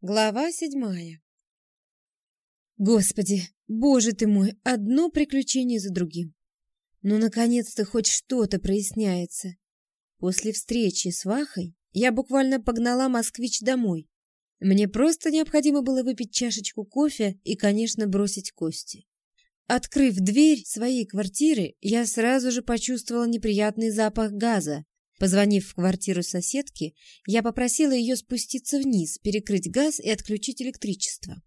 Глава седьмая. Господи, боже ты мой, одно приключение за другим. Ну, наконец-то хоть что-то проясняется. После встречи с Вахой я буквально погнала москвич домой. Мне просто необходимо было выпить чашечку кофе и, конечно, бросить кости. Открыв дверь своей квартиры, я сразу же почувствовала неприятный запах газа, Позвонив в квартиру соседки, я попросила ее спуститься вниз, перекрыть газ и отключить электричество.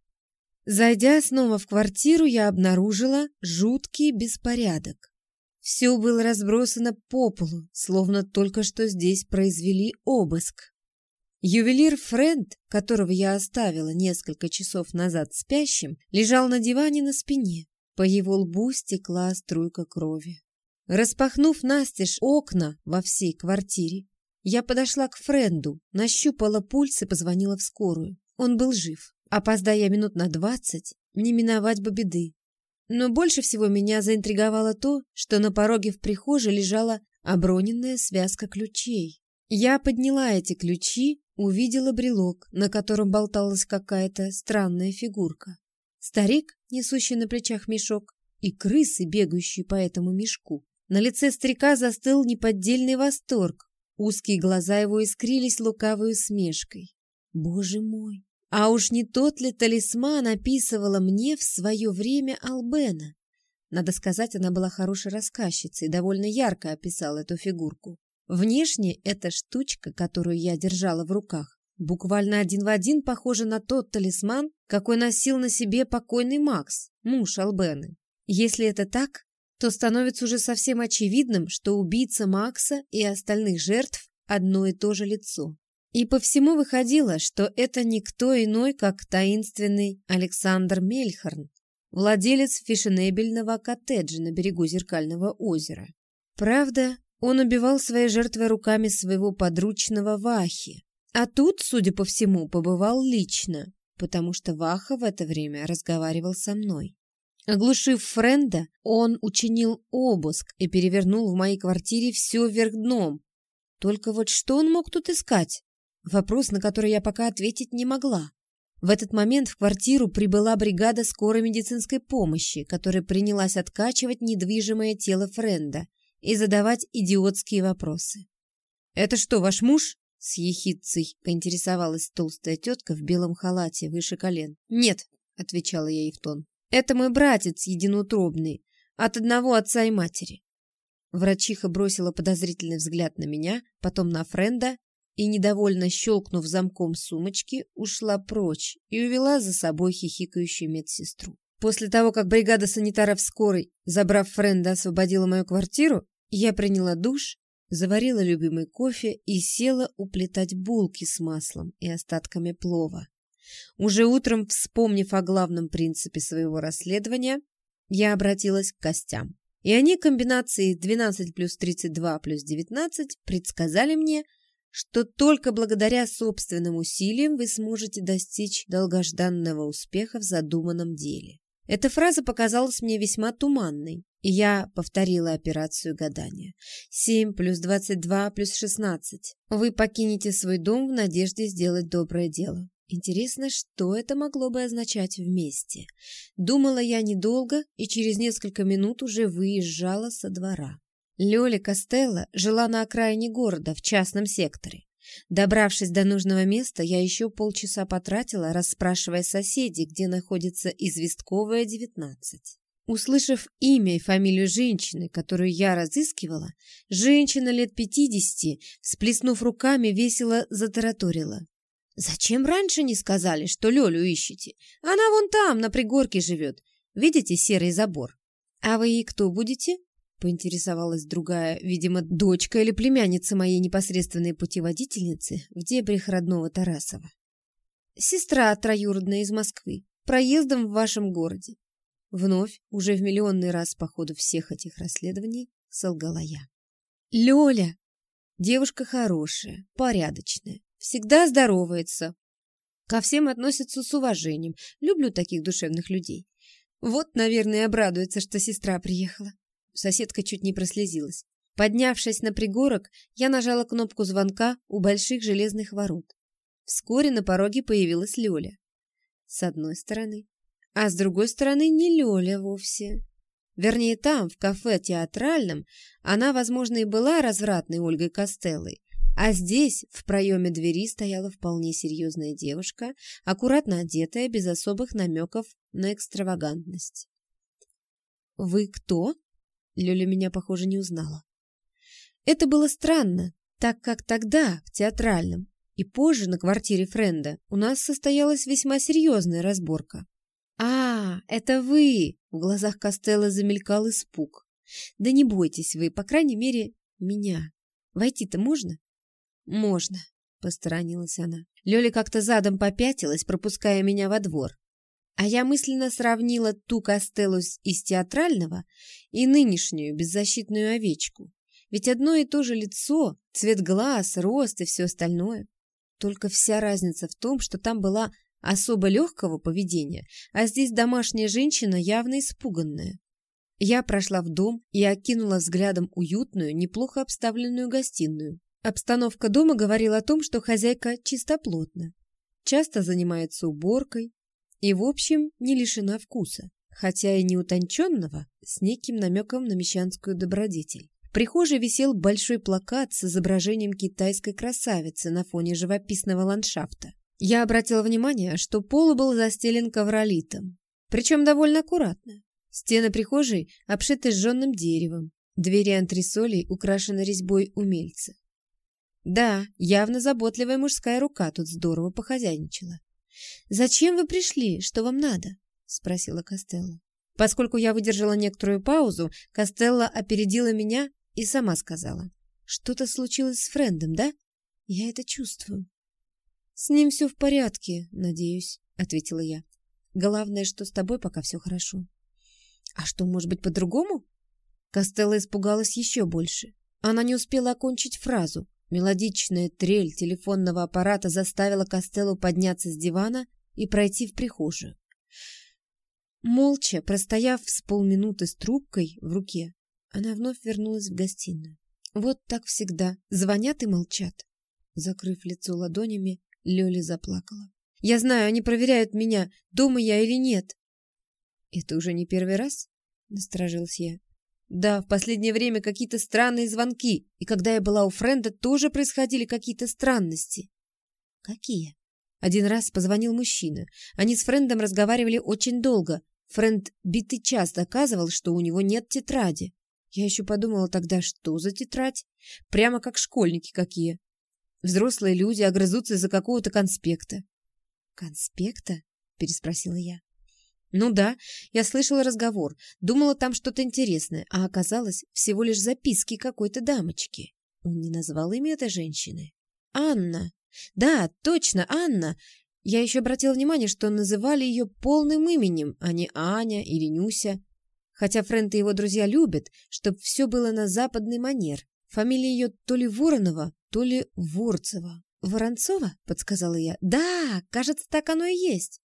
Зайдя снова в квартиру, я обнаружила жуткий беспорядок. Все было разбросано по полу, словно только что здесь произвели обыск. Ювелир Фрэнд, которого я оставила несколько часов назад спящим, лежал на диване на спине. По его лбу стекла струйка крови. Распахнув настежь окна во всей квартире, я подошла к Френду, нащупала пульс и позвонила в скорую. Он был жив. Опоздая минут на двадцать, не миновать бы беды. Но больше всего меня заинтриговало то, что на пороге в прихожей лежала оброненная связка ключей. Я подняла эти ключи, увидела брелок, на котором болталась какая-то странная фигурка. Старик, несущий на плечах мешок, и крысы, бегающие по этому мешку. На лице старика застыл неподдельный восторг. Узкие глаза его искрились лукавой усмешкой. Боже мой! А уж не тот ли талисман описывала мне в свое время Албена? Надо сказать, она была хорошей рассказчицей и довольно ярко описала эту фигурку. Внешне эта штучка, которую я держала в руках, буквально один в один похожа на тот талисман, какой носил на себе покойный Макс, муж Албены. Если это так, то становится уже совсем очевидным, что убийца Макса и остальных жертв одно и то же лицо. И по всему выходило, что это никто иной, как таинственный Александр Мельхорн, владелец фешенебельного коттеджа на берегу Зеркального озера. Правда, он убивал своей жертвой руками своего подручного Вахи. А тут, судя по всему, побывал лично, потому что Ваха в это время разговаривал со мной. Оглушив Френда, он учинил обыск и перевернул в моей квартире все вверх дном. Только вот что он мог тут искать? Вопрос, на который я пока ответить не могла. В этот момент в квартиру прибыла бригада скорой медицинской помощи, которая принялась откачивать недвижимое тело Френда и задавать идиотские вопросы. «Это что, ваш муж?» — с ехидцей поинтересовалась толстая тетка в белом халате выше колен. «Нет», — отвечала я ей в тон. Это мой братец единоутробный, от одного отца и матери. Врачиха бросила подозрительный взгляд на меня, потом на Френда и, недовольно щелкнув замком сумочки, ушла прочь и увела за собой хихикающую медсестру. После того, как бригада санитаров скорой, забрав Френда, освободила мою квартиру, я приняла душ, заварила любимый кофе и села уплетать булки с маслом и остатками плова. Уже утром, вспомнив о главном принципе своего расследования, я обратилась к костям. И они комбинацией 12 плюс 32 плюс 19 предсказали мне, что только благодаря собственным усилиям вы сможете достичь долгожданного успеха в задуманном деле. Эта фраза показалась мне весьма туманной, и я повторила операцию гадания. 7 плюс 22 плюс 16. Вы покинете свой дом в надежде сделать доброе дело. Интересно, что это могло бы означать вместе? Думала я недолго и через несколько минут уже выезжала со двора. Лёля Костелло жила на окраине города, в частном секторе. Добравшись до нужного места, я еще полчаса потратила, расспрашивая соседей, где находится известковая 19. Услышав имя и фамилию женщины, которую я разыскивала, женщина лет пятидесяти, всплеснув руками, весело затараторила. «Зачем раньше не сказали, что Лёлю ищете? Она вон там, на пригорке живет. Видите серый забор?» «А вы и кто будете?» — поинтересовалась другая, видимо, дочка или племянница моей непосредственной путеводительницы в дебрях родного Тарасова. «Сестра троюродная из Москвы, проездом в вашем городе». Вновь, уже в миллионный раз по ходу всех этих расследований, солгала я. «Лёля! Девушка хорошая, порядочная, всегда здоровается. Ко всем относится с уважением. Люблю таких душевных людей. Вот, наверное, обрадуется, что сестра приехала. Соседка чуть не прослезилась. Поднявшись на пригорок, я нажала кнопку звонка у больших железных ворот. Вскоре на пороге появилась Лёля. С одной стороны. А с другой стороны не Лёля вовсе. Вернее, там, в кафе театральном, она, возможно, и была развратной Ольгой Костеллой, а здесь, в проеме двери, стояла вполне серьезная девушка, аккуратно одетая, без особых намеков на экстравагантность. «Вы кто?» Лёля меня, похоже, не узнала. Это было странно, так как тогда, в театральном, и позже на квартире Френда, у нас состоялась весьма серьезная разборка. «А, это вы!» — в глазах Костелла замелькал испуг. «Да не бойтесь вы, по крайней мере, меня. Войти-то можно?» «Можно», — посторонилась она. Лёля как-то задом попятилась, пропуская меня во двор. А я мысленно сравнила ту Костеллу из театрального и нынешнюю беззащитную овечку. Ведь одно и то же лицо, цвет глаз, рост и все остальное. Только вся разница в том, что там была особо легкого поведения, а здесь домашняя женщина явно испуганная. Я прошла в дом и окинула взглядом уютную, неплохо обставленную гостиную. Обстановка дома говорила о том, что хозяйка чистоплотна, часто занимается уборкой и, в общем, не лишена вкуса, хотя и не утонченного, с неким намеком на мещанскую добродетель. В прихожей висел большой плакат с изображением китайской красавицы на фоне живописного ландшафта. Я обратила внимание, что пол был застелен ковролитом, причем довольно аккуратно. Стены прихожей обшиты сжженным деревом, двери антресолей украшены резьбой умельца. Да, явно заботливая мужская рука тут здорово похозяйничала. «Зачем вы пришли? Что вам надо?» — спросила Костелло. Поскольку я выдержала некоторую паузу, Костелло опередила меня и сама сказала. «Что-то случилось с Френдом, да? Я это чувствую». «С ним все в порядке, надеюсь», — ответила я. «Главное, что с тобой пока все хорошо». «А что, может быть, по-другому?» Костелла испугалась еще больше. Она не успела окончить фразу. Мелодичная трель телефонного аппарата заставила Костеллу подняться с дивана и пройти в прихожую. Молча, простояв с полминуты с трубкой в руке, она вновь вернулась в гостиную. Вот так всегда. Звонят и молчат. Закрыв лицо ладонями, Лёля заплакала. «Я знаю, они проверяют меня, дома я или нет». «Это уже не первый раз?» — насторожилась я. «Да, в последнее время какие-то странные звонки, и когда я была у Френда, тоже происходили какие-то странности». «Какие?» Один раз позвонил мужчина. Они с Френдом разговаривали очень долго. Френд битый час доказывал, что у него нет тетради. Я еще подумала тогда, что за тетрадь? Прямо как школьники какие. Взрослые люди огрызутся из-за какого-то конспекта. «Конспекта?» — переспросила я. «Ну да, я слышала разговор, думала там что-то интересное, а оказалось всего лишь записки какой-то дамочки. Он не назвал имя этой женщины. Анна. Да, точно, Анна. Я еще обратила внимание, что называли ее полным именем, а не Аня или Нюся. Хотя Фрэнт и его друзья любят, чтобы все было на западный манер. Фамилия ее то ли Воронова, то ли Ворцева. «Воронцова?» — подсказала я. «Да, кажется, так оно и есть».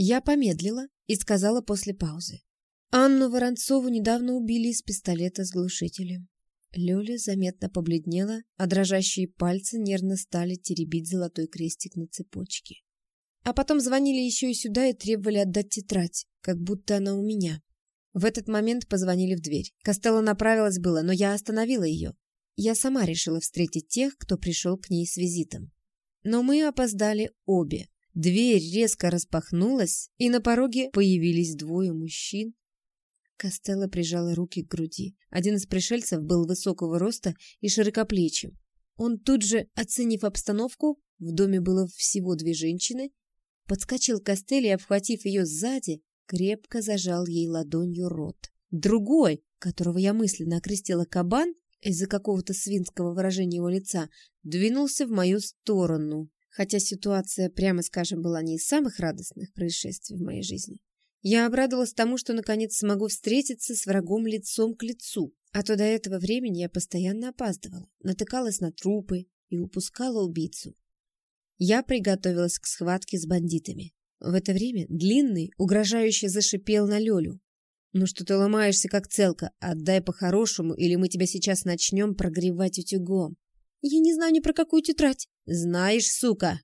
Я помедлила и сказала после паузы. Анну Воронцову недавно убили из пистолета с глушителем. Лёля заметно побледнела, а дрожащие пальцы нервно стали теребить золотой крестик на цепочке. А потом звонили еще и сюда и требовали отдать тетрадь, как будто она у меня. В этот момент позвонили в дверь. Костелло направилась было, но я остановила ее. Я сама решила встретить тех, кто пришел к ней с визитом. Но мы опоздали обе. Дверь резко распахнулась, и на пороге появились двое мужчин. Костелло прижала руки к груди. Один из пришельцев был высокого роста и широкоплечим. Он тут же, оценив обстановку, в доме было всего две женщины, подскочил к Костелле и, обхватив ее сзади, крепко зажал ей ладонью рот. Другой, которого я мысленно окрестила кабан из-за какого-то свинского выражения его лица, двинулся в мою сторону, хотя ситуация, прямо скажем, была не из самых радостных происшествий в моей жизни. Я обрадовалась тому, что наконец смогу встретиться с врагом лицом к лицу, а то до этого времени я постоянно опаздывала, натыкалась на трупы и упускала убийцу. Я приготовилась к схватке с бандитами. В это время Длинный угрожающе зашипел на Лёлю. «Ну что ты ломаешься, как целка? Отдай по-хорошему, или мы тебя сейчас начнем прогревать утюгом». «Я не знаю ни про какую тетрадь». «Знаешь, сука!»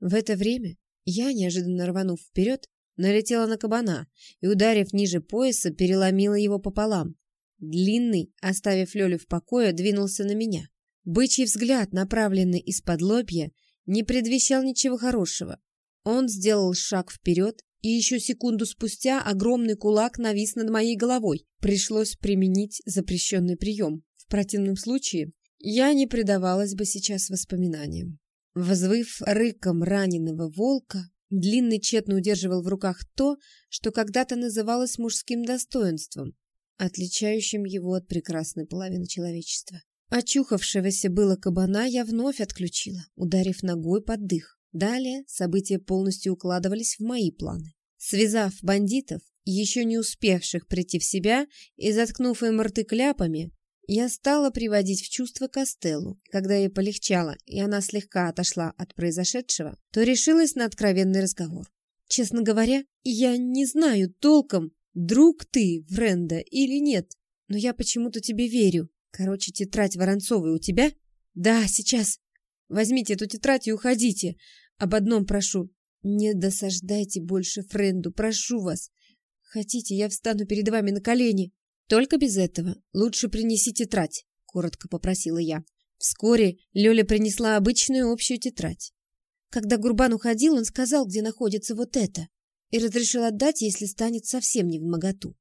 В это время я, неожиданно рванув вперед, налетела на кабана и, ударив ниже пояса, переломила его пополам. Длинный, оставив Лёлю в покое, двинулся на меня. Бычий взгляд, направленный из-под лобья, не предвещал ничего хорошего. Он сделал шаг вперед, и еще секунду спустя огромный кулак навис над моей головой. Пришлось применить запрещенный прием. В противном случае я не предавалась бы сейчас воспоминаниям. Взвыв рыком раненого волка, Длинный тщетно удерживал в руках то, что когда-то называлось мужским достоинством, отличающим его от прекрасной половины человечества. Очухавшегося было кабана я вновь отключила, ударив ногой под дых. Далее события полностью укладывались в мои планы. Связав бандитов, еще не успевших прийти в себя, и заткнув им рты кляпами, я стала приводить в чувство Костеллу. Когда ей полегчало, и она слегка отошла от произошедшего, то решилась на откровенный разговор. «Честно говоря, я не знаю толком, друг ты, Вренда, или нет, но я почему-то тебе верю. Короче, тетрадь Воронцовой у тебя?» «Да, сейчас. Возьмите эту тетрадь и уходите. Об одном прошу. Не досаждайте больше Френду, прошу вас. Хотите, я встану перед вами на колени?» «Только без этого. Лучше принеси тетрадь», — коротко попросила я. Вскоре Лёля принесла обычную общую тетрадь. Когда Гурбан уходил, он сказал, где находится вот это, и разрешил отдать, если станет совсем не в моготу.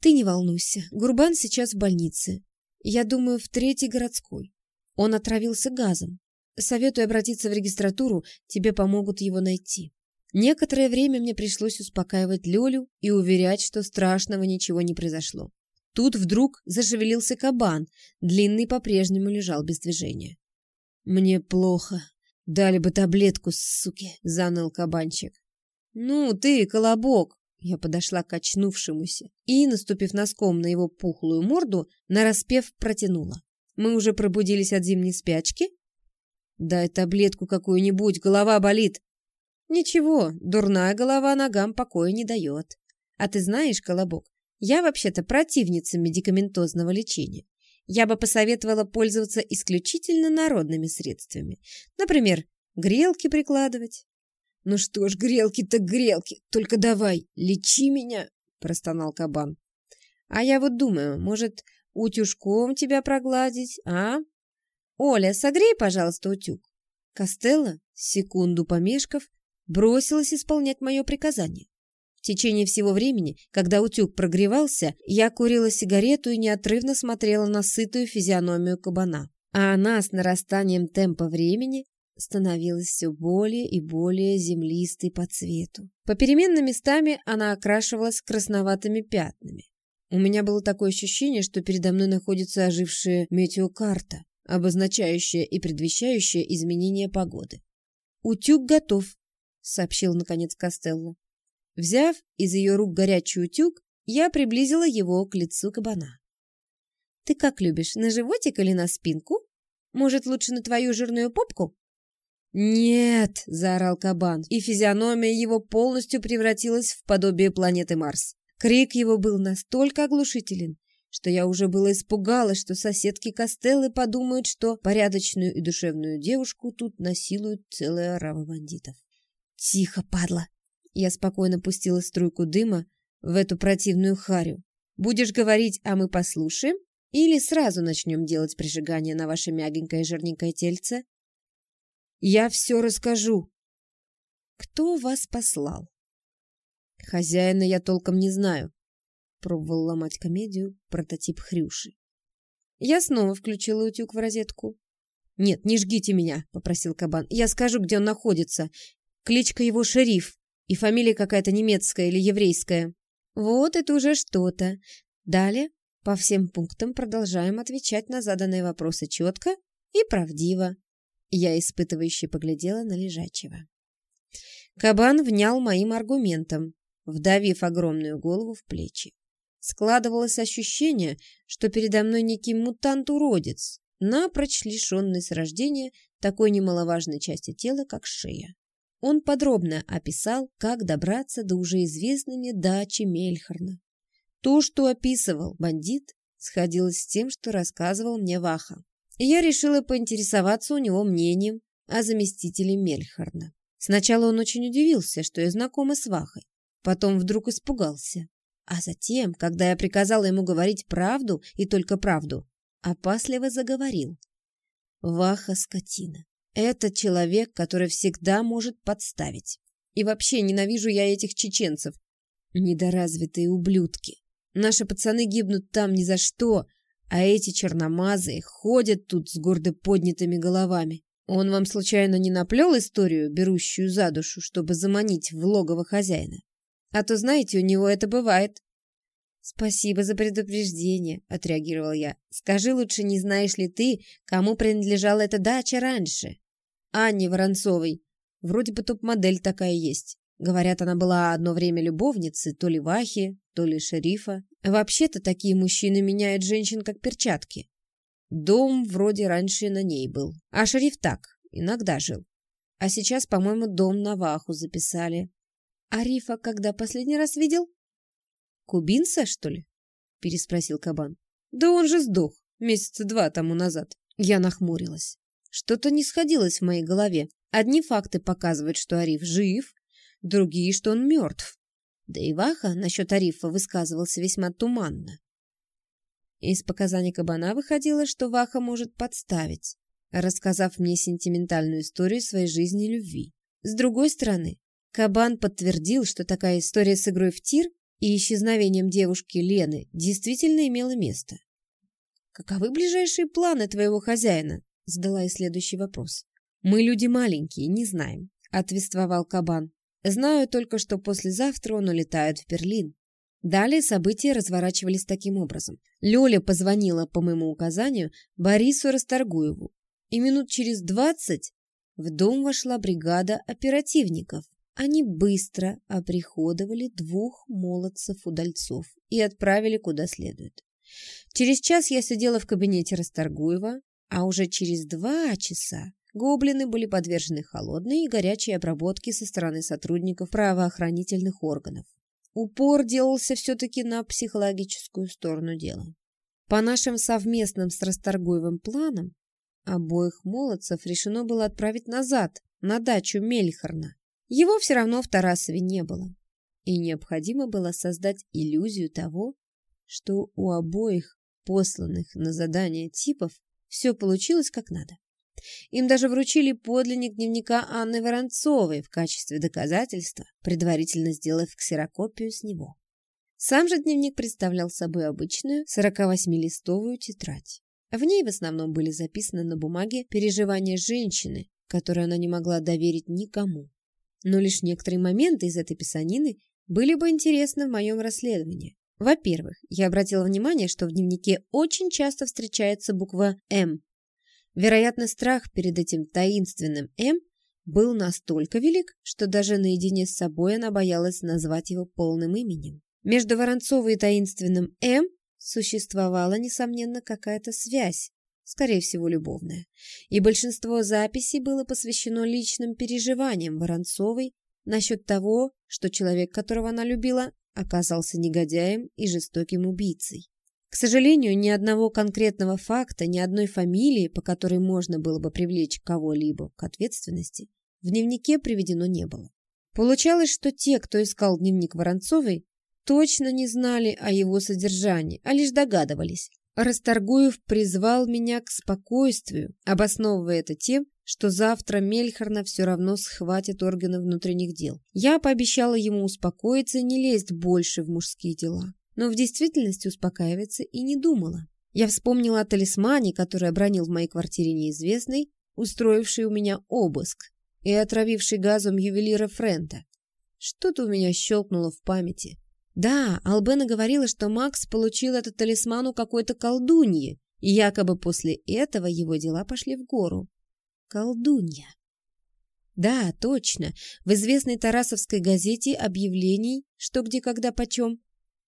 «Ты не волнуйся, Гурбан сейчас в больнице. Я думаю, в третьей городской. Он отравился газом. Советую обратиться в регистратуру, тебе помогут его найти». Некоторое время мне пришлось успокаивать Лёлю и уверять, что страшного ничего не произошло. Тут вдруг зашевелился кабан, длинный по-прежнему лежал без движения. «Мне плохо. Дали бы таблетку, суки!» — заныл кабанчик. «Ну ты, колобок!» Я подошла к очнувшемуся и, наступив носком на его пухлую морду, нараспев протянула. «Мы уже пробудились от зимней спячки?» «Дай таблетку какую-нибудь, голова болит!» «Ничего, дурная голова ногам покоя не дает. А ты знаешь, колобок, я вообще-то противница медикаментозного лечения. Я бы посоветовала пользоваться исключительно народными средствами. Например, грелки прикладывать. «Ну что ж, грелки-то грелки, только давай, лечи меня!» – простонал кабан. «А я вот думаю, может, утюжком тебя прогладить, а? Оля, согрей, пожалуйста, утюг». Костелло, секунду помешков, бросилась исполнять мое приказание. В течение всего времени, когда утюг прогревался, я курила сигарету и неотрывно смотрела на сытую физиономию кабана. А она с нарастанием темпа времени становилась все более и более землистой по цвету. Попеременно местами она окрашивалась красноватыми пятнами. У меня было такое ощущение, что передо мной находится ожившая метеокарта, обозначающая и предвещающая изменение погоды. «Утюг готов», — сообщил наконец Костелло. Взяв из ее рук горячий утюг, я приблизила его к лицу кабана. «Ты как любишь, на животик или на спинку? Может, лучше на твою жирную попку?» «Нет!» — заорал кабан, и физиономия его полностью превратилась в подобие планеты Марс. Крик его был настолько оглушителен, что я уже было испугалась, что соседки Костеллы подумают, что порядочную и душевную девушку тут насилуют целая орава бандитов. «Тихо, падла!» Я спокойно пустила струйку дыма в эту противную харю. Будешь говорить, а мы послушаем? Или сразу начнем делать прижигание на ваше мягенькое жирненькое тельце? Я все расскажу. Кто вас послал? Хозяина я толком не знаю. Пробовал ломать комедию прототип Хрюши. Я снова включила утюг в розетку. «Нет, не жгите меня», — попросил кабан. «Я скажу, где он находится. Кличка его Шериф и фамилия какая-то немецкая или еврейская. Вот это уже что-то. Далее по всем пунктам продолжаем отвечать на заданные вопросы четко и правдиво. Я испытывающе поглядела на лежачего. Кабан внял моим аргументам, вдавив огромную голову в плечи. Складывалось ощущение, что передо мной некий мутант-уродец, напрочь лишенный с рождения такой немаловажной части тела, как шея. Он подробно описал, как добраться до уже известной мне дачи Мельхарна. То, что описывал бандит, сходилось с тем, что рассказывал мне Ваха. И я решила поинтересоваться у него мнением о заместителе Мельхарна. Сначала он очень удивился, что я знакома с Вахой. Потом вдруг испугался. А затем, когда я приказала ему говорить правду и только правду, опасливо заговорил. Ваха скотина. Это человек, который всегда может подставить. И вообще ненавижу я этих чеченцев. Недоразвитые ублюдки. Наши пацаны гибнут там ни за что, а эти черномазые ходят тут с гордо поднятыми головами. Он вам случайно не наплел историю, берущую за душу, чтобы заманить в логово хозяина? А то, знаете, у него это бывает. «Спасибо за предупреждение», — отреагировал я. «Скажи лучше, не знаешь ли ты, кому принадлежала эта дача раньше?» «Анне Воронцовой. Вроде бы топ-модель такая есть. Говорят, она была одно время любовницей то ли Вахи, то ли шерифа. Вообще-то такие мужчины меняют женщин как перчатки. Дом вроде раньше на ней был, а шериф так, иногда жил. А сейчас, по-моему, дом на Ваху записали. А Рифа когда последний раз видел?» «Кубинца, что ли?» — переспросил кабан. «Да он же сдох месяца два тому назад». Я нахмурилась. Что-то не сходилось в моей голове. Одни факты показывают, что Ариф жив, другие, что он мертв. Да и Ваха насчет Арифа высказывался весьма туманно. Из показаний кабана выходило, что Ваха может подставить, рассказав мне сентиментальную историю своей жизни и любви. С другой стороны, кабан подтвердил, что такая история с игрой в тир и исчезновением девушки Лены действительно имело место. «Каковы ближайшие планы твоего хозяина?» — задала я следующий вопрос. «Мы люди маленькие, не знаем», — отвествовал кабан. «Знаю только, что послезавтра он улетает в Берлин». Далее события разворачивались таким образом. Лёля позвонила по моему указанию Борису Расторгуеву, и минут через двадцать в дом вошла бригада оперативников. Они быстро оприходовали двух молодцев-удальцов и отправили куда следует. Через час я сидела в кабинете Расторгуева, а уже через два часа гоблины были подвержены холодной и горячей обработке со стороны сотрудников правоохранительных органов. Упор делался все-таки на психологическую сторону дела. По нашим совместным с Расторгуевым планам, обоих молодцев решено было отправить назад, на дачу Мельхорна, его все равно в Тарасове не было. И необходимо было создать иллюзию того, что у обоих посланных на задание типов все получилось как надо. Им даже вручили подлинник дневника Анны Воронцовой в качестве доказательства, предварительно сделав ксерокопию с него. Сам же дневник представлял собой обычную 48-листовую тетрадь. В ней в основном были записаны на бумаге переживания женщины, которые она не могла доверить никому но лишь некоторые моменты из этой писанины были бы интересны в моем расследовании. Во-первых, я обратила внимание, что в дневнике очень часто встречается буква «М». Вероятно, страх перед этим таинственным «М» был настолько велик, что даже наедине с собой она боялась назвать его полным именем. Между Воронцовой и таинственным «М» существовала, несомненно, какая-то связь, скорее всего, любовная, и большинство записей было посвящено личным переживаниям Воронцовой насчет того, что человек, которого она любила, оказался негодяем и жестоким убийцей. К сожалению, ни одного конкретного факта, ни одной фамилии, по которой можно было бы привлечь кого-либо к ответственности, в дневнике приведено не было. Получалось, что те, кто искал дневник Воронцовой, точно не знали о его содержании, а лишь догадывались. Расторгуев призвал меня к спокойствию, обосновывая это тем, что завтра Мельхарна все равно схватит органы внутренних дел. Я пообещала ему успокоиться и не лезть больше в мужские дела. Но в действительности успокаиваться и не думала. Я вспомнила о талисмане, который обронил в моей квартире неизвестный, устроивший у меня обыск и отравивший газом ювелира Френта. Что-то у меня щелкнуло в памяти. Да, Албена говорила, что Макс получил этот талисман у какой-то колдуньи, и якобы после этого его дела пошли в гору. Колдунья. Да, точно. В известной Тарасовской газете объявлений «Что, где, когда, почем».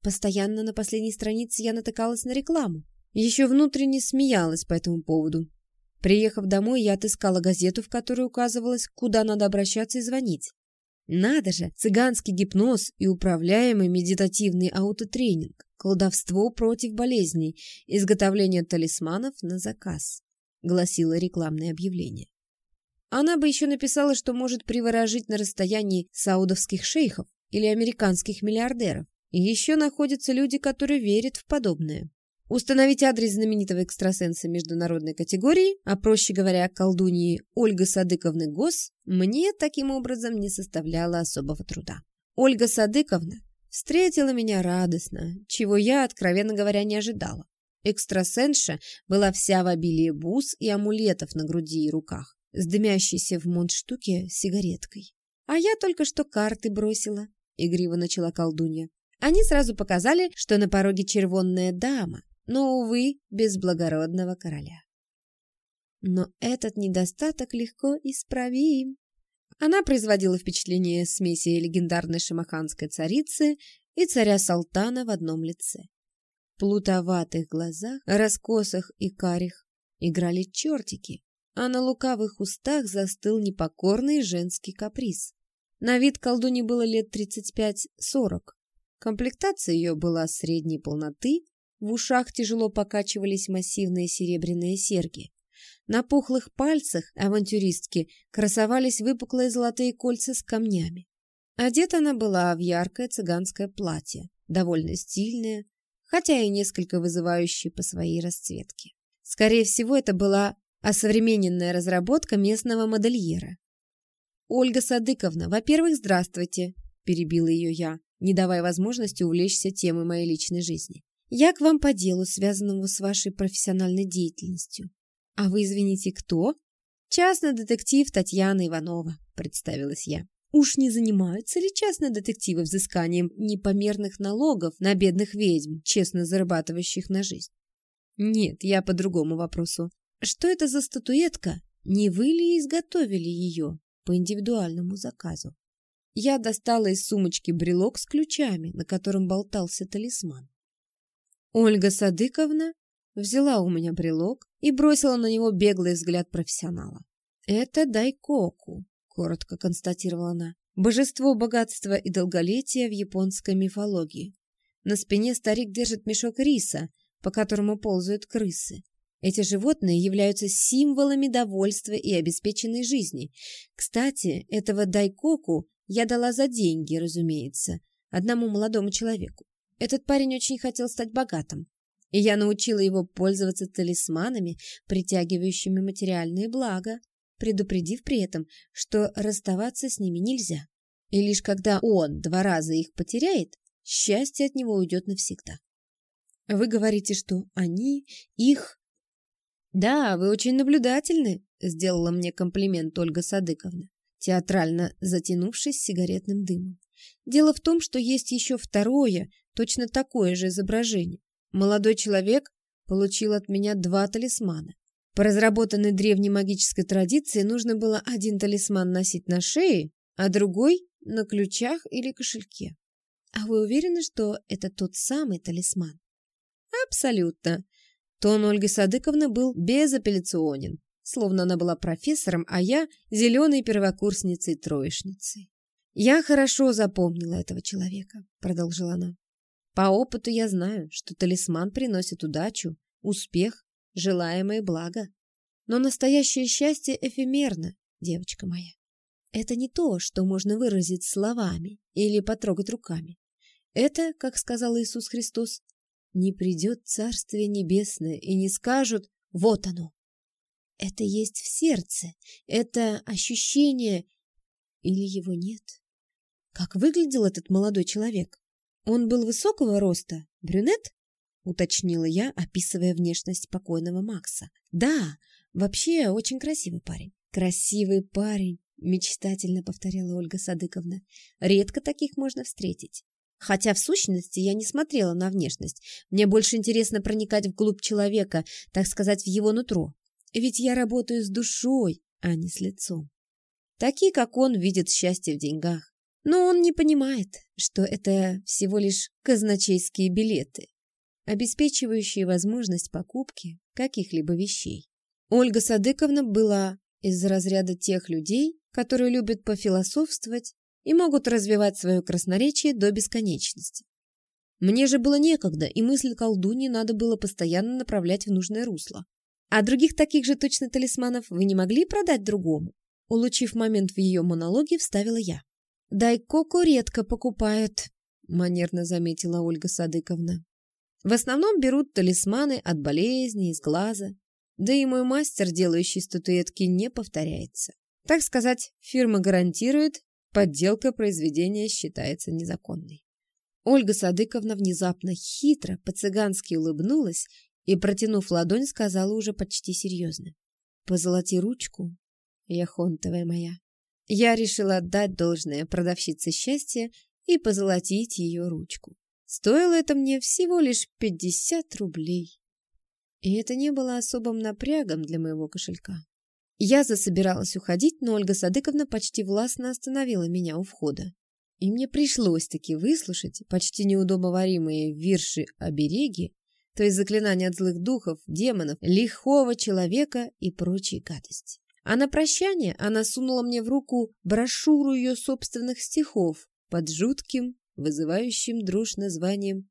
Постоянно на последней странице я натыкалась на рекламу. Еще внутренне смеялась по этому поводу. Приехав домой, я отыскала газету, в которой указывалось, куда надо обращаться и звонить. Надо же, цыганский гипноз и управляемый медитативный аутотренинг, колдовство против болезней, изготовление талисманов на заказ, гласило рекламное объявление. она бы еще написала, что может приворожить на расстоянии саудовских шейхов или американских миллиардеров. Еще находятся люди, которые верят в подобное. Установить адрес знаменитого экстрасенса международной категории, а проще говоря, колдуньи Ольга Садыковны Гос, мне таким образом не составляло особого труда. Ольга Садыковна встретила меня радостно, чего я, откровенно говоря, не ожидала. Экстрасенша была вся в обилии бус и амулетов на груди и руках, с дымящейся в мундштуке сигареткой. «А я только что карты бросила», — игриво начала колдунья. Они сразу показали, что на пороге червонная дама, но, увы, без благородного короля. Но этот недостаток легко исправим. Она производила впечатление смеси легендарной шамаханской царицы и царя Салтана в одном лице. В плутоватых глазах, раскосах и карих играли чертики, а на лукавых устах застыл непокорный женский каприз. На вид колдуне было лет 35-40. Комплектация ее была средней полноты, в ушах тяжело покачивались массивные серебряные серьги. На пухлых пальцах авантюристки красовались выпуклые золотые кольца с камнями. Одета она была в яркое цыганское платье, довольно стильное, хотя и несколько вызывающее по своей расцветке. Скорее всего, это была осовремененная разработка местного модельера. «Ольга Садыковна, во-первых, здравствуйте», – перебила ее я, не давая возможности увлечься темой моей личной жизни. Я к вам по делу, связанному с вашей профессиональной деятельностью. А вы, извините, кто? Частный детектив Татьяна Иванова, представилась я. Уж не занимаются ли частные детективы взысканием непомерных налогов на бедных ведьм, честно зарабатывающих на жизнь? Нет, я по другому вопросу. Что это за статуэтка? Не вы ли изготовили ее по индивидуальному заказу? Я достала из сумочки брелок с ключами, на котором болтался талисман. Ольга Садыковна взяла у меня брелок и бросила на него беглый взгляд профессионала. «Это Дайкоку», — коротко констатировала она. «Божество богатства и долголетия в японской мифологии. На спине старик держит мешок риса, по которому ползают крысы. Эти животные являются символами довольства и обеспеченной жизни. Кстати, этого дайкоку я дала за деньги, разумеется, одному молодому человеку. Этот парень очень хотел стать богатым, и я научила его пользоваться талисманами, притягивающими материальные блага, предупредив при этом, что расставаться с ними нельзя. И лишь когда он два раза их потеряет, счастье от него уйдет навсегда. Вы говорите, что они, их... Да, вы очень наблюдательны, сделала мне комплимент Ольга Садыковна, театрально затянувшись сигаретным дымом. Дело в том, что есть еще второе, точно такое же изображение. Молодой человек получил от меня два талисмана. По разработанной древней магической традиции нужно было один талисман носить на шее, а другой — на ключах или кошельке. А вы уверены, что это тот самый талисман? Абсолютно. Тон Ольги Садыковны был безапелляционен, словно она была профессором, а я — зеленой первокурсницей-троечницей. «Я хорошо запомнила этого человека», — продолжила она. По опыту я знаю, что талисман приносит удачу, успех, желаемое благо. Но настоящее счастье эфемерно, девочка моя. Это не то, что можно выразить словами или потрогать руками. Это, как сказал Иисус Христос, не придет Царствие Небесное и не скажут «вот оно». Это есть в сердце, это ощущение или его нет. Как выглядел этот молодой человек? Он был высокого роста, брюнет? Уточнила я, описывая внешность покойного Макса. Да, вообще очень красивый парень. Красивый парень, мечтательно повторяла Ольга Садыковна. Редко таких можно встретить. Хотя в сущности я не смотрела на внешность. Мне больше интересно проникать вглубь человека, так сказать, в его нутро. Ведь я работаю с душой, а не с лицом. Такие, как он, видят счастье в деньгах. Но он не понимает, что это всего лишь казначейские билеты, обеспечивающие возможность покупки каких-либо вещей. Ольга Садыковна была из разряда тех людей, которые любят пофилософствовать и могут развивать свое красноречие до бесконечности. Мне же было некогда, и мысль колдуньи надо было постоянно направлять в нужное русло. А других таких же точно талисманов вы не могли продать другому? Улучив момент в ее монологе, вставила я. «Дайкоку редко покупают», — манерно заметила Ольга Садыковна. «В основном берут талисманы от болезни, из глаза. Да и мой мастер, делающий статуэтки, не повторяется. Так сказать, фирма гарантирует, подделка произведения считается незаконной». Ольга Садыковна внезапно хитро, по-цыгански улыбнулась и, протянув ладонь, сказала уже почти серьезно. «Позолоти ручку, яхонтовая моя». Я решила отдать должное продавщице счастья и позолотить ее ручку. Стоило это мне всего лишь 50 рублей. И это не было особым напрягом для моего кошелька. Я засобиралась уходить, но Ольга Садыковна почти властно остановила меня у входа. И мне пришлось таки выслушать почти неудобоваримые вирши-обереги, то есть заклинания от злых духов, демонов, лихого человека и прочие гадости. А на прощание она сунула мне в руку брошюру ее собственных стихов под жутким, вызывающим дрожь названием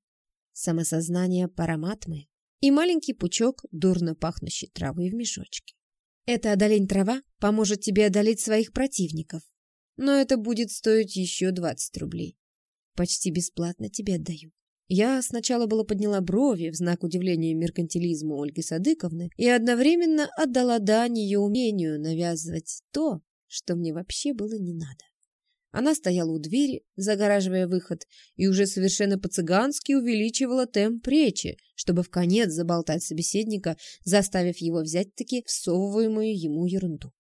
«Самосознание Параматмы» и маленький пучок дурно пахнущей травы в мешочке. Эта одолень трава поможет тебе одолеть своих противников, но это будет стоить еще 20 рублей. Почти бесплатно тебе отдаю. Я сначала было подняла брови в знак удивления меркантилизму Ольги Садыковны и одновременно отдала дань ее умению навязывать то, что мне вообще было не надо. Она стояла у двери, загораживая выход, и уже совершенно по-цыгански увеличивала темп речи, чтобы в конец заболтать собеседника, заставив его взять-таки всовываемую ему ерунду.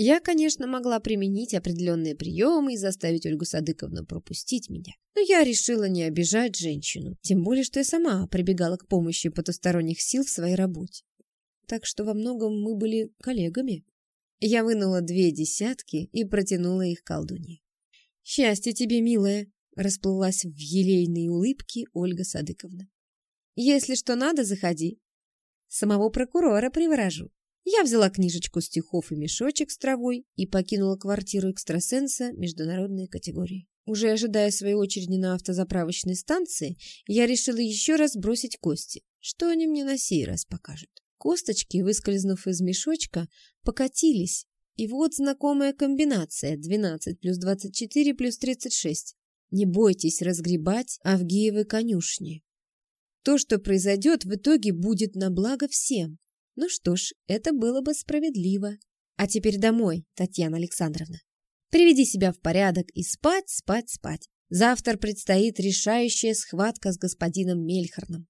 Я, конечно, могла применить определенные приемы и заставить Ольгу Садыковну пропустить меня. Но я решила не обижать женщину, тем более, что я сама прибегала к помощи потусторонних сил в своей работе. Так что во многом мы были коллегами. Я вынула две десятки и протянула их колдунье. «Счастье тебе, милая!» — расплылась в елейной улыбке Ольга Садыковна. «Если что надо, заходи. Самого прокурора приворожу. Я взяла книжечку стихов и мешочек с травой и покинула квартиру экстрасенса международной категории. Уже ожидая своей очереди на автозаправочной станции, я решила еще раз бросить кости. Что они мне на сей раз покажут? Косточки, выскользнув из мешочка, покатились. И вот знакомая комбинация 12 плюс 24 плюс 36. Не бойтесь разгребать Авгиевы конюшни. То, что произойдет, в итоге будет на благо всем. Ну что ж, это было бы справедливо. А теперь домой, Татьяна Александровна. Приведи себя в порядок и спать, спать, спать. Завтра предстоит решающая схватка с господином Мельхорном.